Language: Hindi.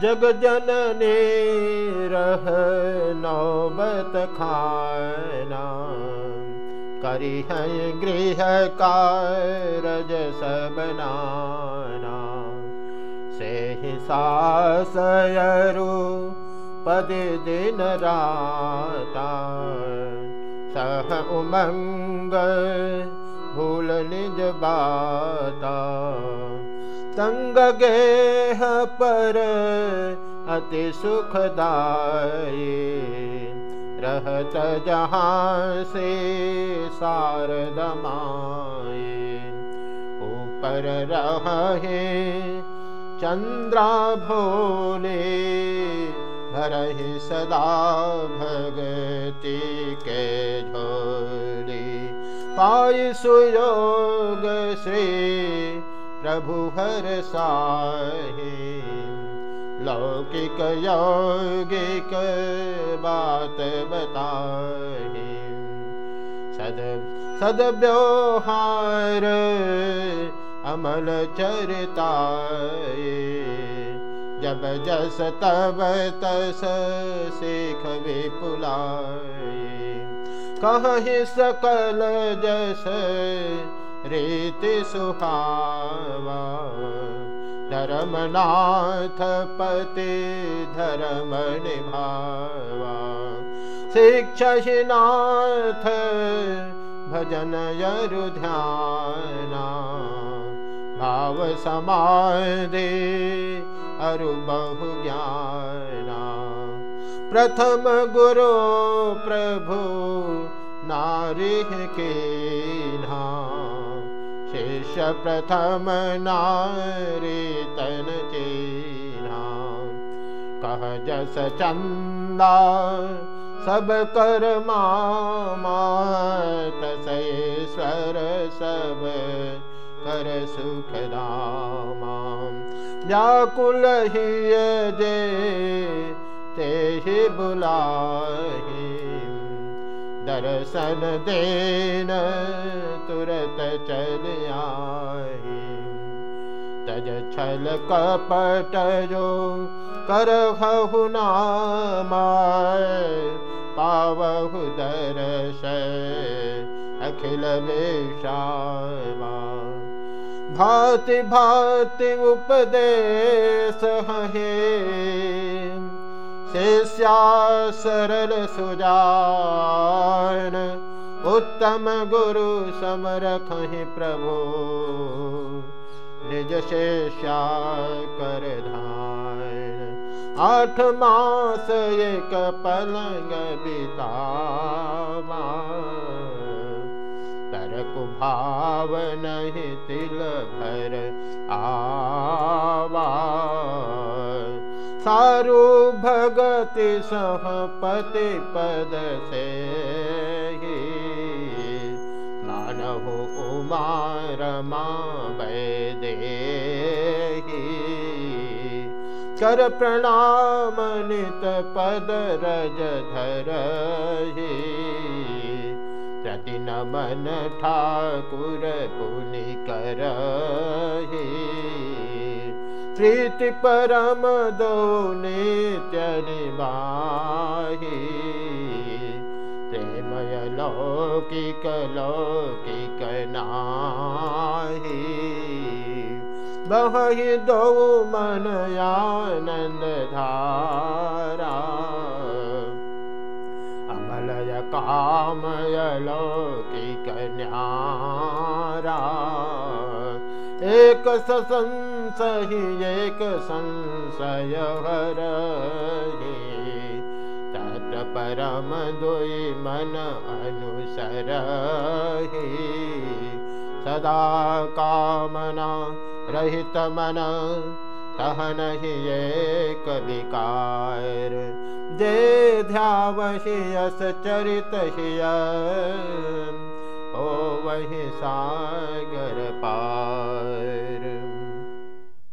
जग जननी रह नौबत खाना। है गृह कारज सबनाना से सासयरु पद दिन राता। सह उमंग भूल निज बाता तंग गेह पर अति सुखदाई रहत जहाँ से शारदमाए ऊपर रहे चंद्रा भोले भरहि सदा भगति के झोली। पाई सुयोग श्री प्रभु हर साहे। लौकिक यौगिक बात बताए सद सद व्यवहार अमल चरताए जब जस तब तस सीख विपुलाए कहीं सकल जस रीति सुहावा। धर्मनाथ पति धर्म निभावा। शिक्षनाथ भजन यरु ध्याना भाव समाधि अरु बहु ज्ञाना। प्रथम गुरु प्रभु नारी के ना शेष प्रथम नारी तन चीना कह जस चंदा, सब कर मातसेश्वर सब कर सुख दामा व्याकुल ही जे, ते ही बुलाही। दर्शन देन तुरत चल आए तज छल कपट जो कर पावहु दर्श अखिल बेशावा भाति भाति उपदेश हे शिष्या सरल सुजान। उत्तम गुरु समरखहि प्रभु। निज शेष्या कर धान। आठ मास एक पलंग बितावा। तरक भाव नहीं तिल भर आवा सारु भगति सहपति पद से नानहु उमार दे कर प्रणाम पद रज धर प्रति नमन ठाकुर पुनि कर प्रीति परम दो लौकिक लौकिक नाही। बहि दो मन आनंद धारा। अमलय कामय लौकिक न्यारा। एक संशय एक संशय तत् परम दुई मन अनुसर सदा कामना रहित मन कहन ही एक विकार। जे ध्यावशियस चरित ओ वही सागर पार।